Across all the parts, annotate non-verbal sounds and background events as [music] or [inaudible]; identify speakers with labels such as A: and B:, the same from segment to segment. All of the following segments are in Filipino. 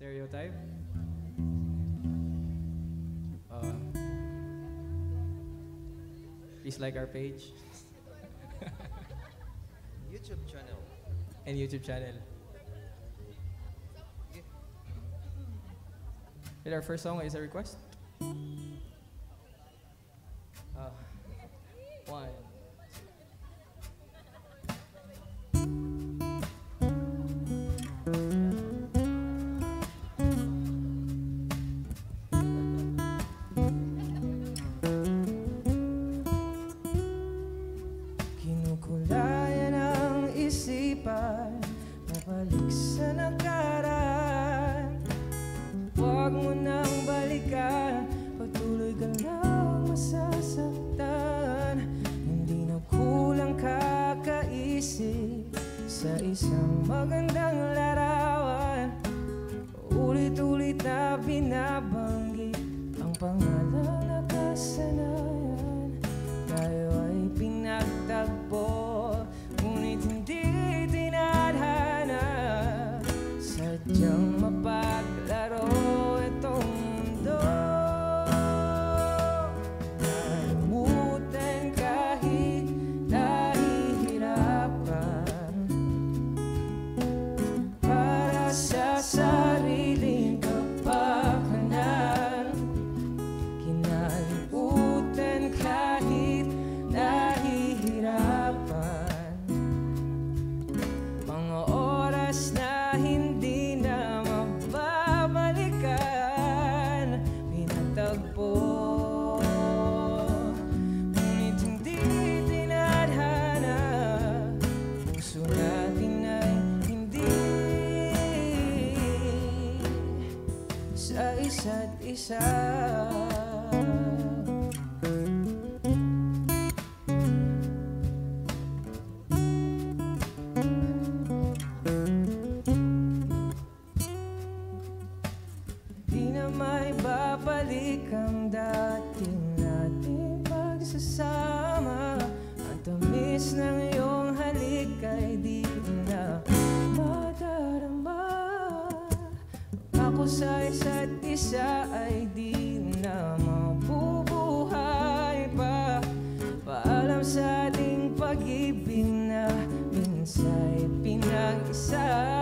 A: stereotype. Uh, please like our page. [laughs]
B: YouTube channel.
A: And YouTube channel. And our first song is a request.
C: pag-ibig na minsa'y pinag-isa.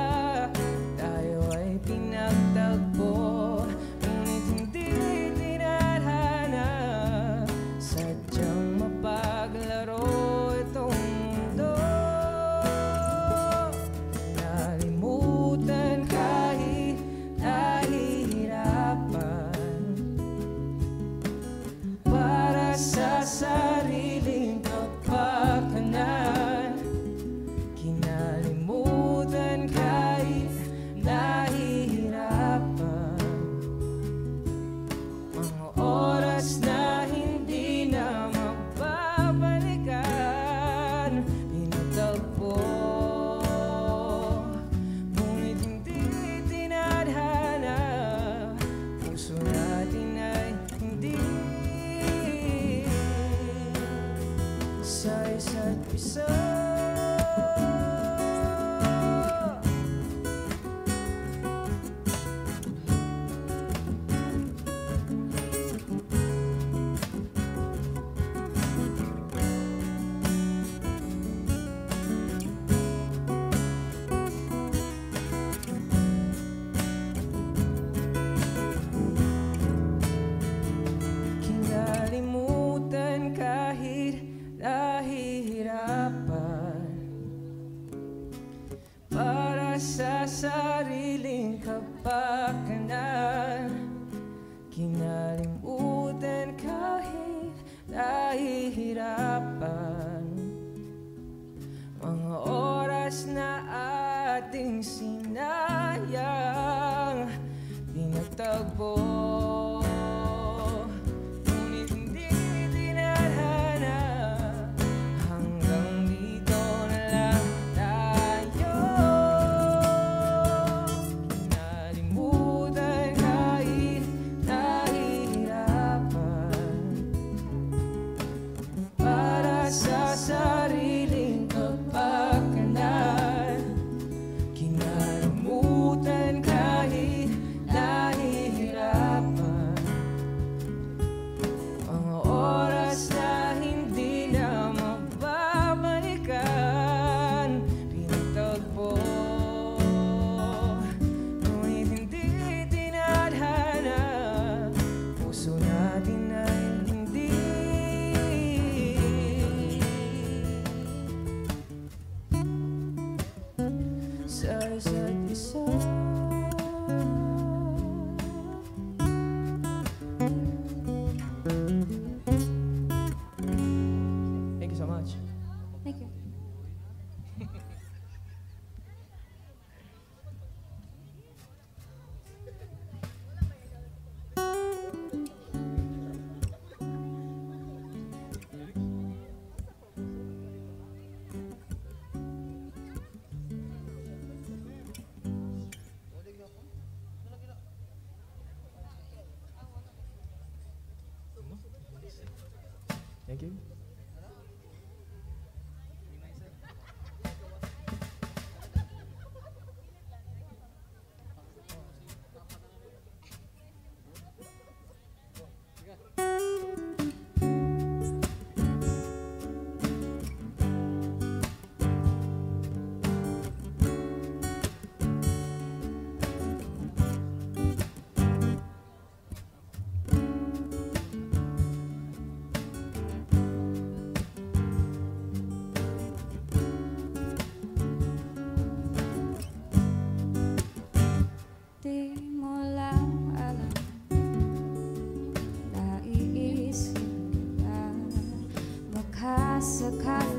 A: 가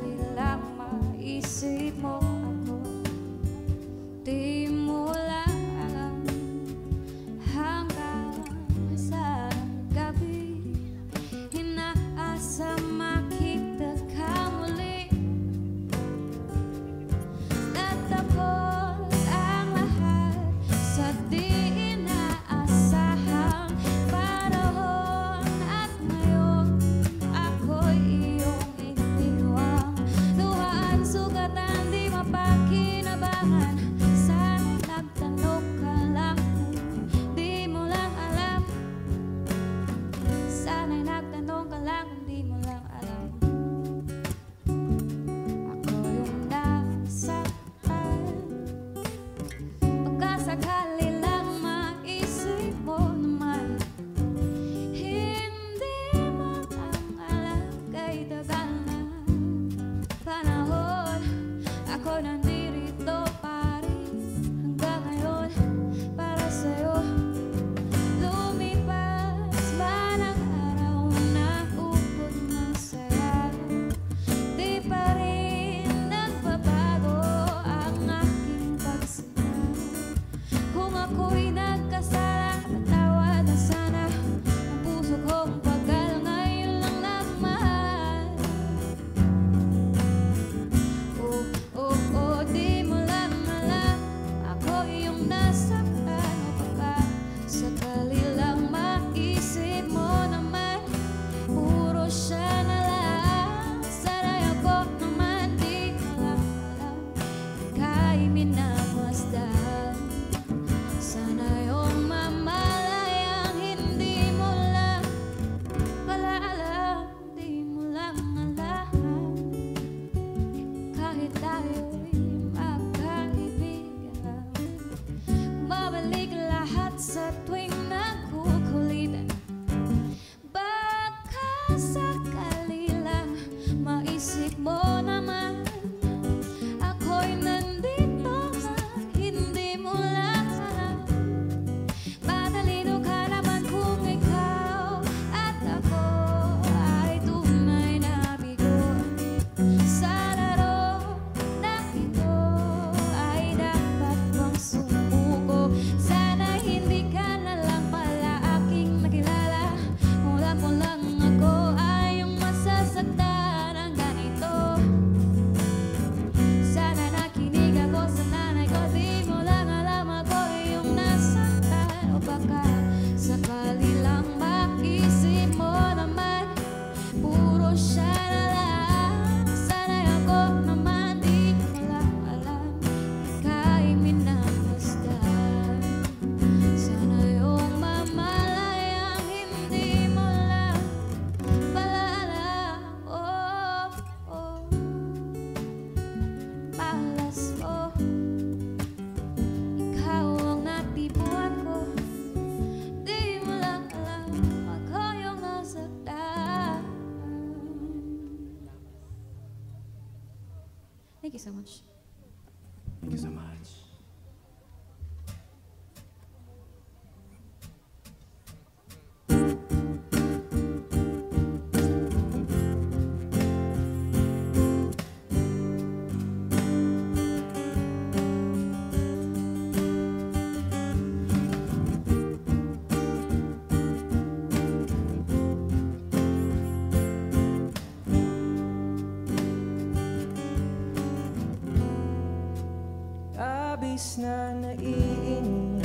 C: Abis na naiinig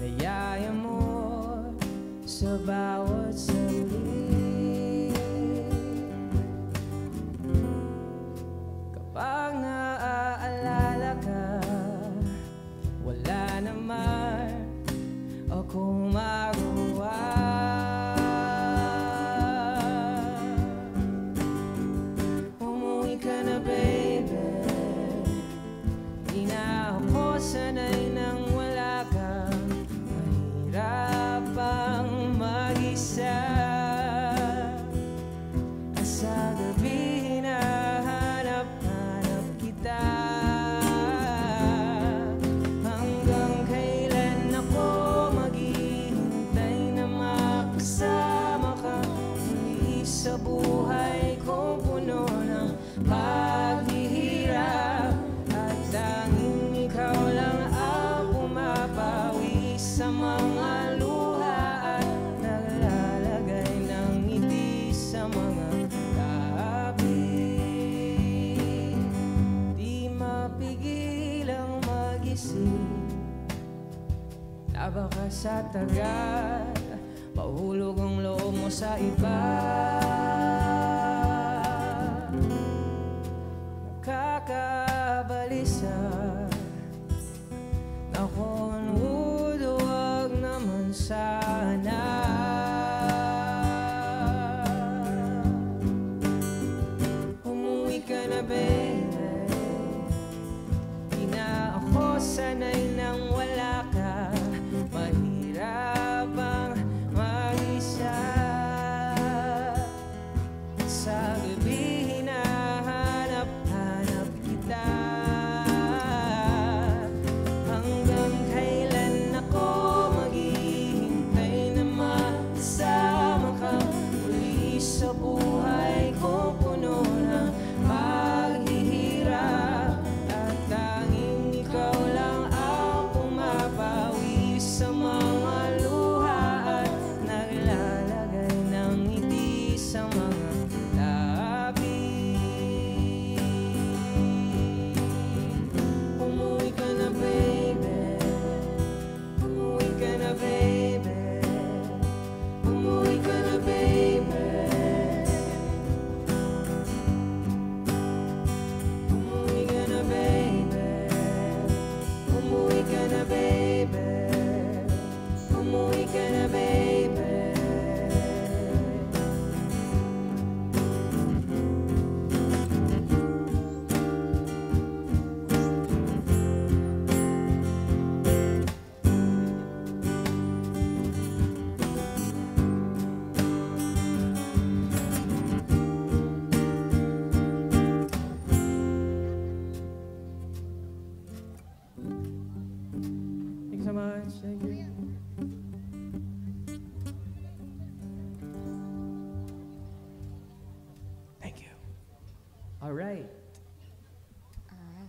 C: Nayaya mo sa bawat sa buhay ko puno ng paghihirap. At tanging ikaw lang ang pumapawi sa mga luha At naglalagay ng ngiti sa mga labi Di mapigil ang mag-isip na baka sa tagal Mahulog ang loob mo sa iba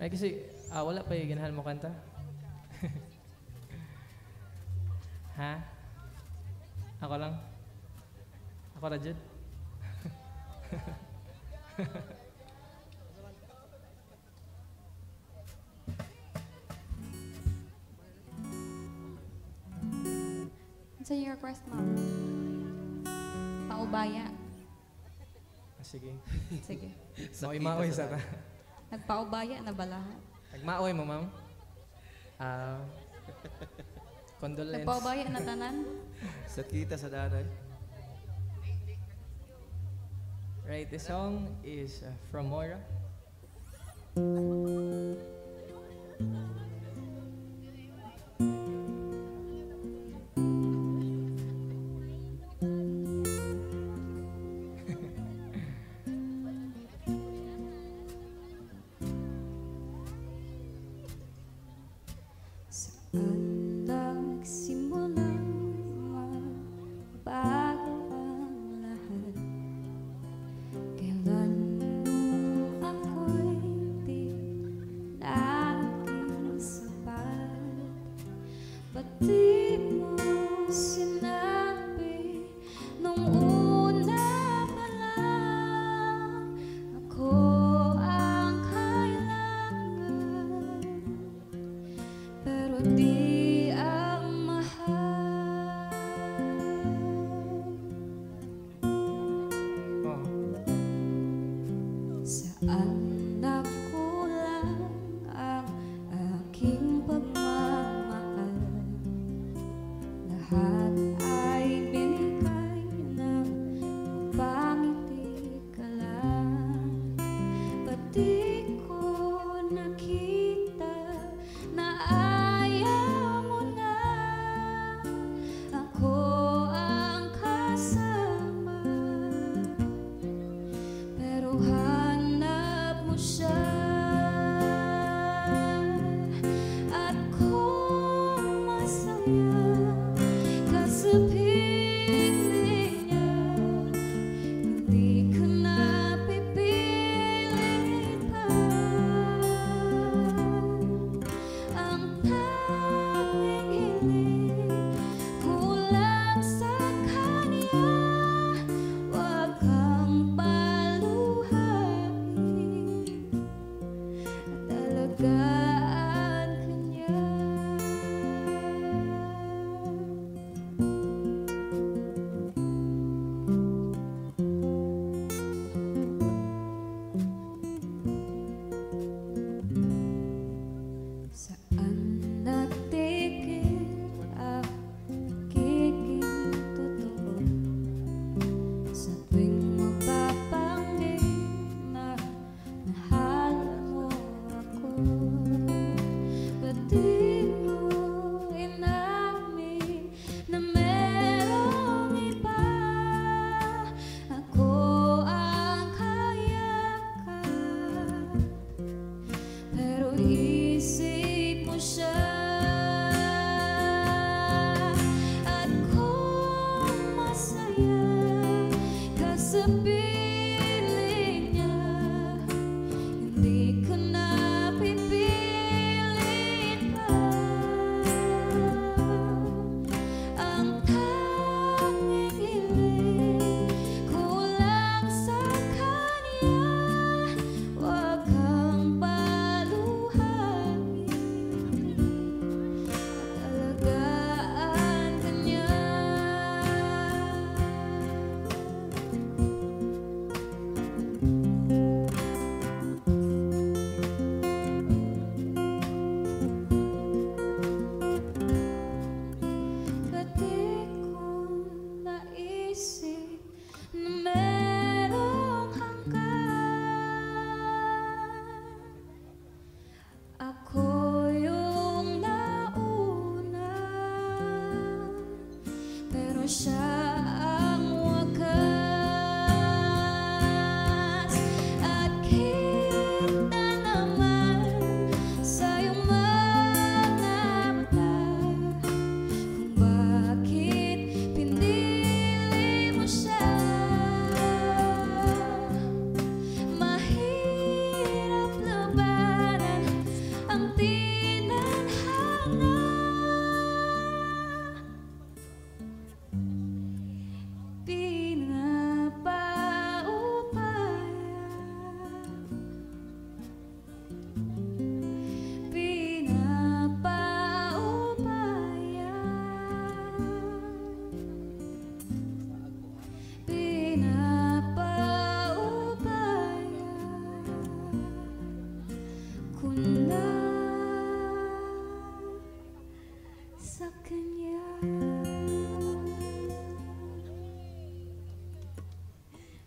A: Ay, kasi ah, wala pa yung ganahan mo kanta. [laughs] ha? Ako lang? Ako na, Jud?
B: Sa [laughs] your request, ma'am? Paubaya.
A: Ah, sige.
B: Sige.
A: Maoy-maoy [laughs] sa ta.
B: Nagpaubaya na ba lahat?
A: Nagmaoy mo, ma'am? Ah... condolence.
B: Nagpaubaya na tanan?
D: Sa kita sa danan.
A: Right, the song is uh, from Moira.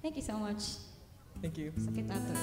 B: Thank you so much.
A: Thank you.
B: Sakit
C: after.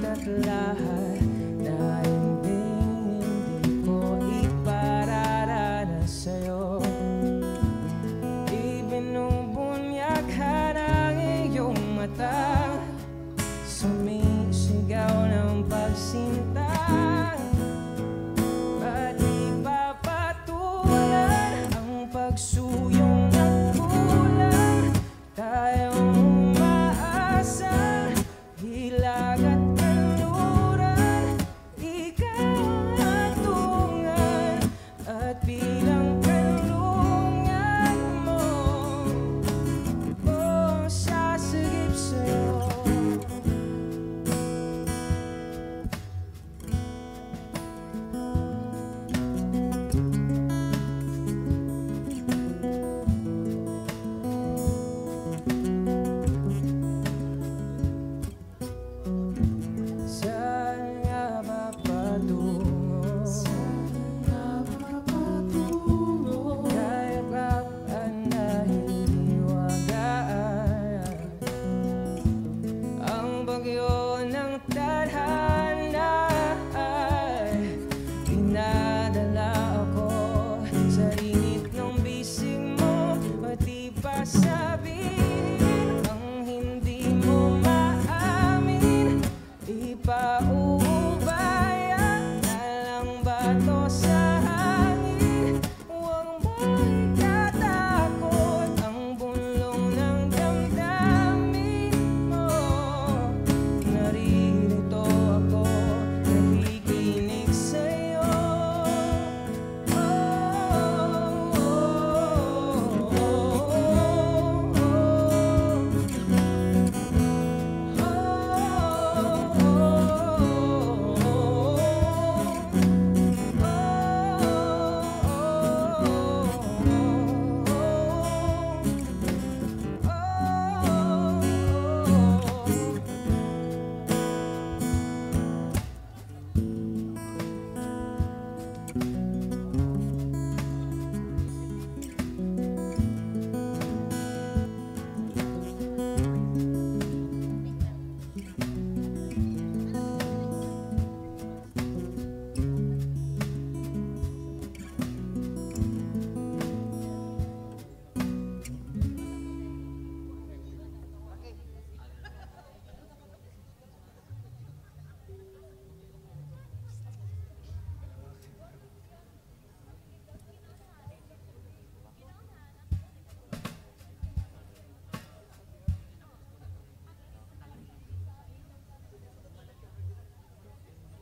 C: not lie.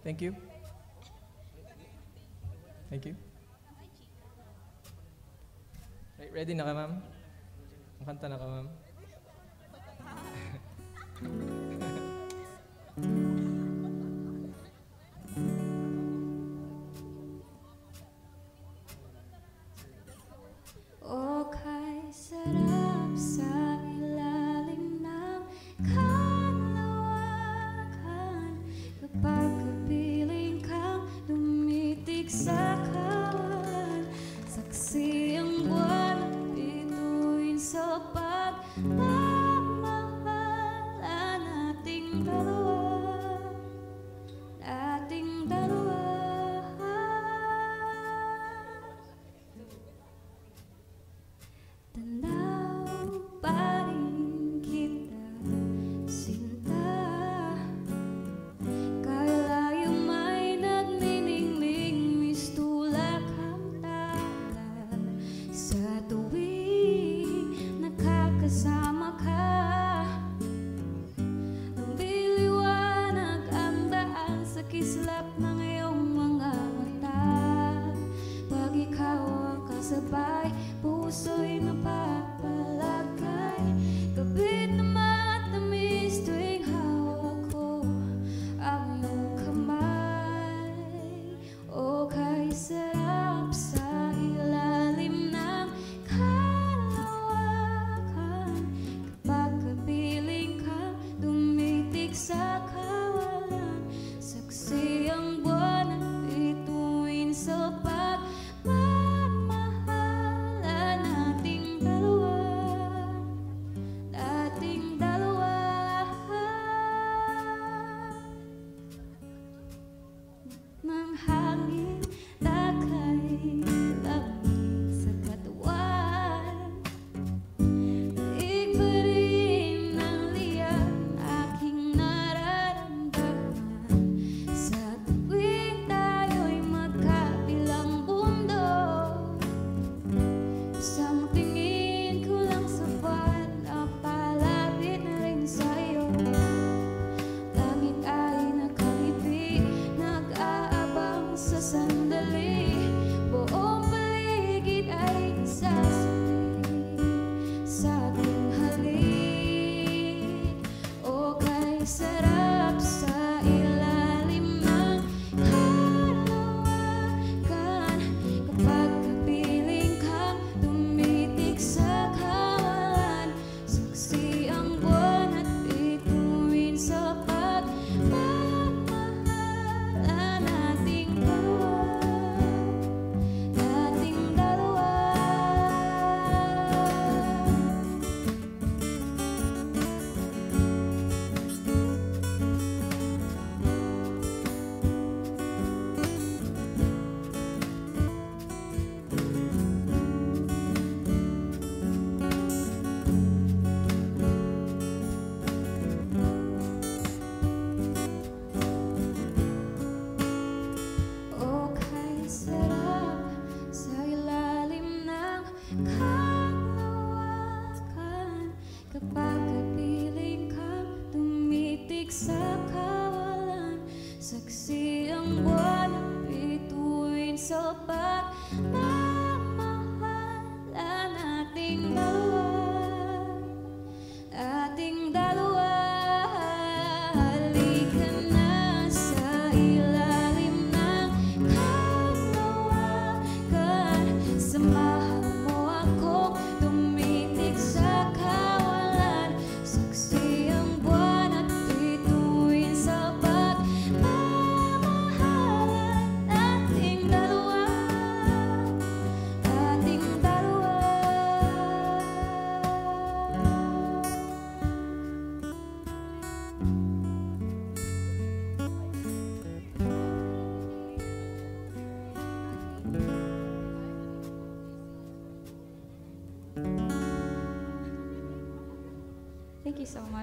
A: Thank you. Thank you. Ready na ka, ma'am? Ang kanta na ka, ma'am?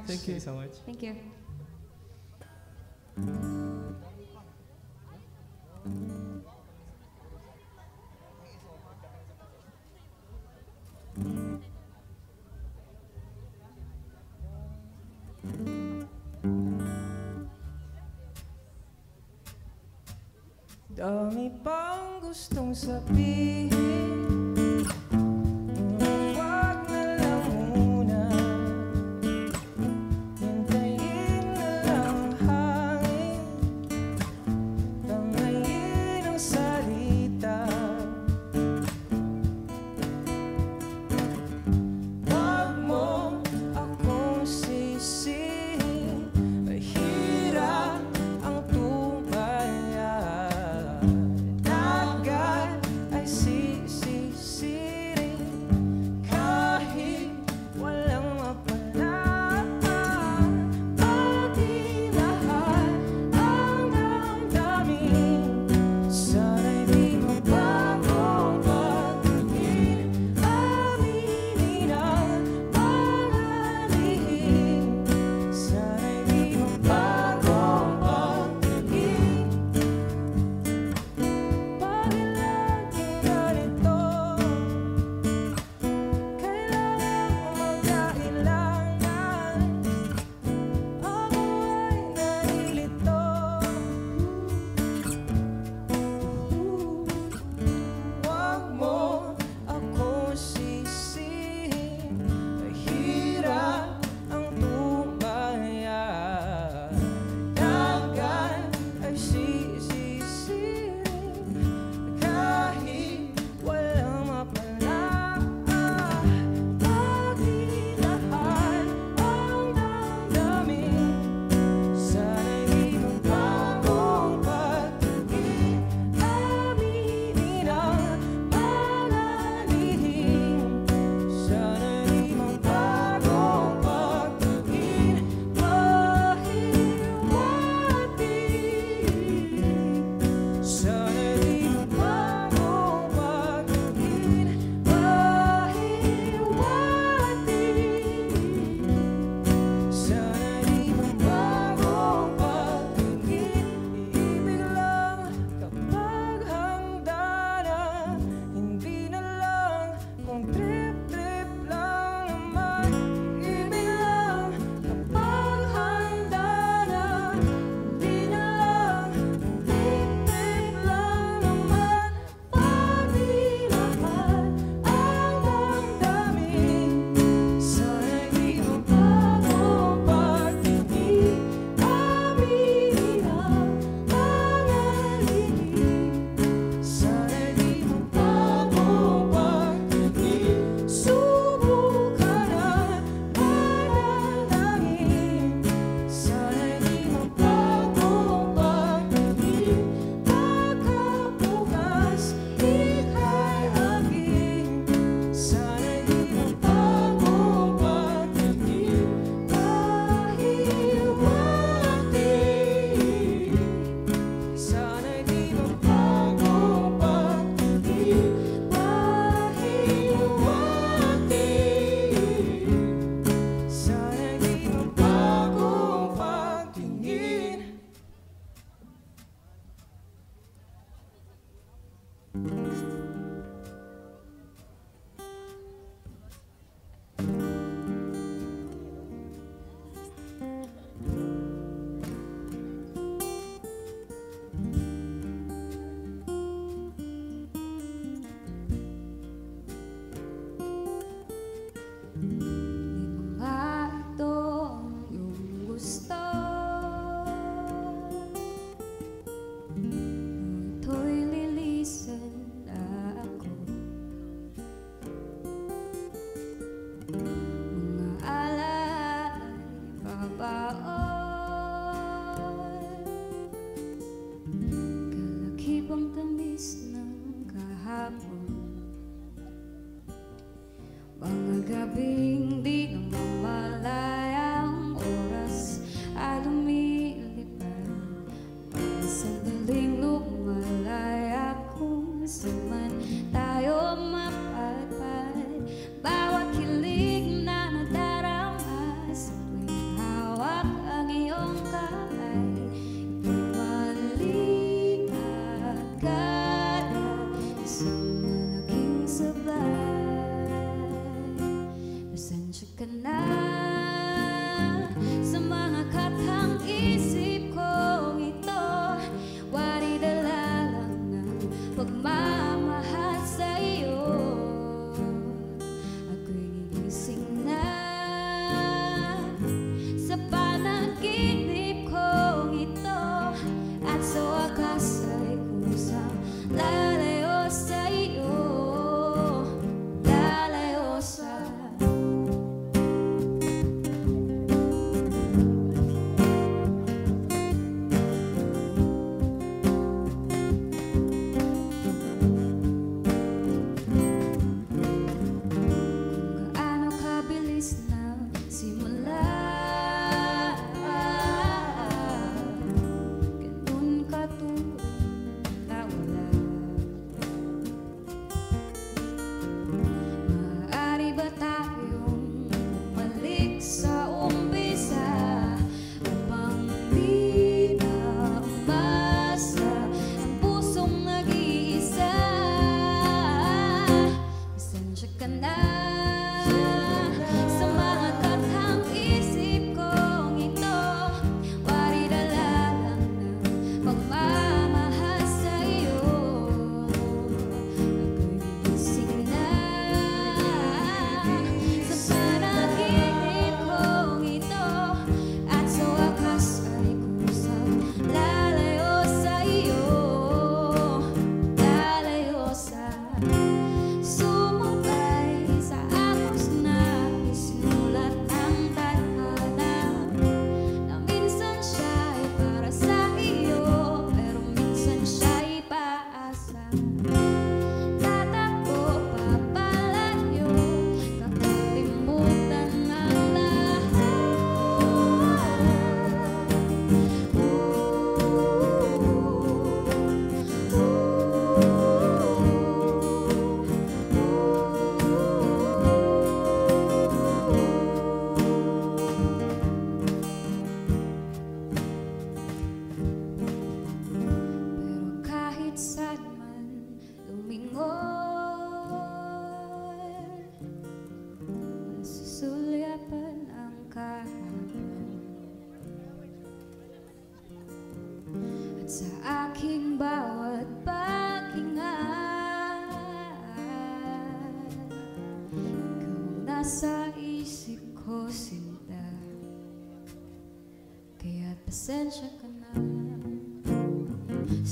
B: much.
A: Thank you so much.
B: Thank you.
C: Dorme
A: pão, gostam saber.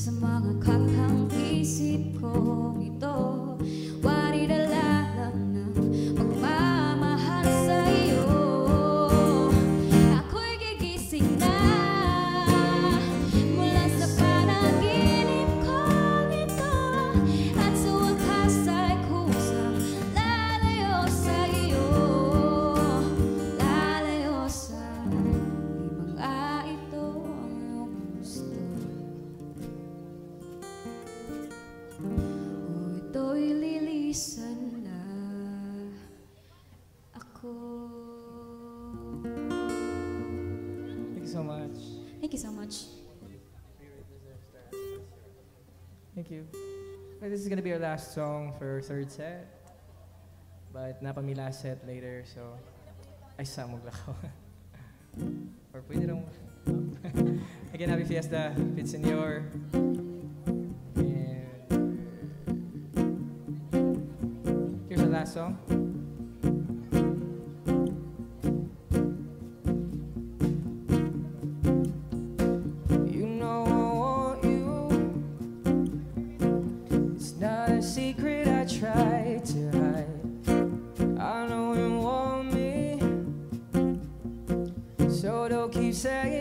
A: sa mga kakang isip ko.
C: is gonna be our last song for third set. But napami last set later, so... Ay, samog ako. [laughs] Or pwede lang... [laughs] Again, happy fiesta, Pitsenyor. And... Here's our last song. say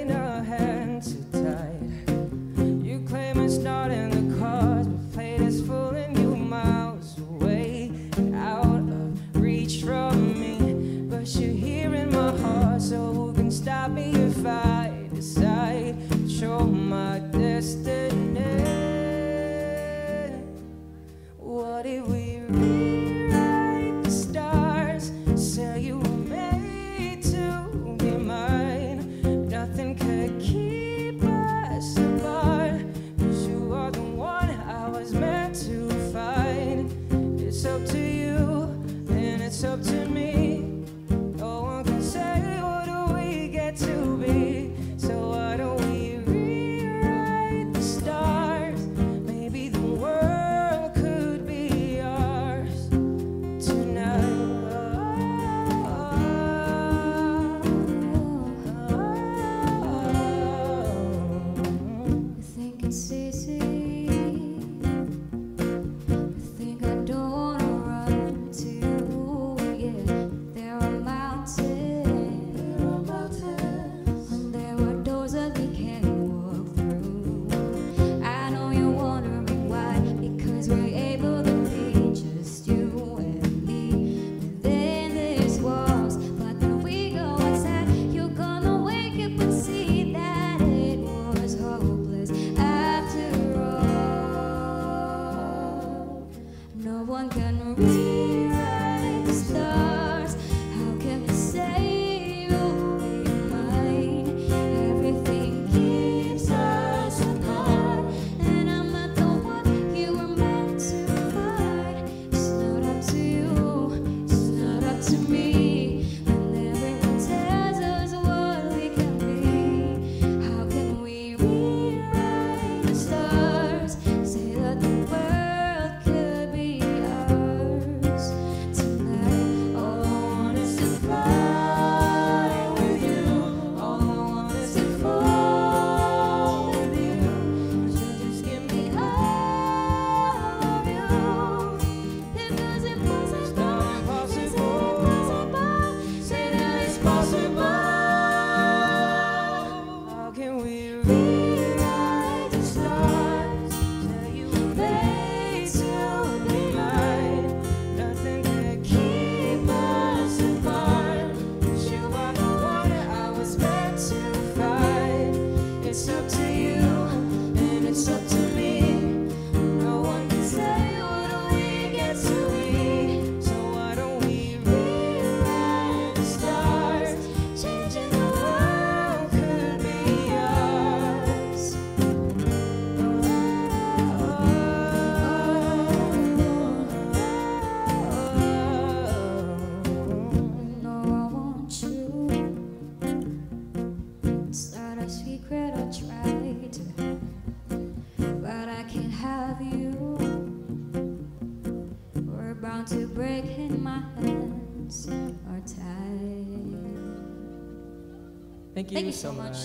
C: thank you, so,
A: much.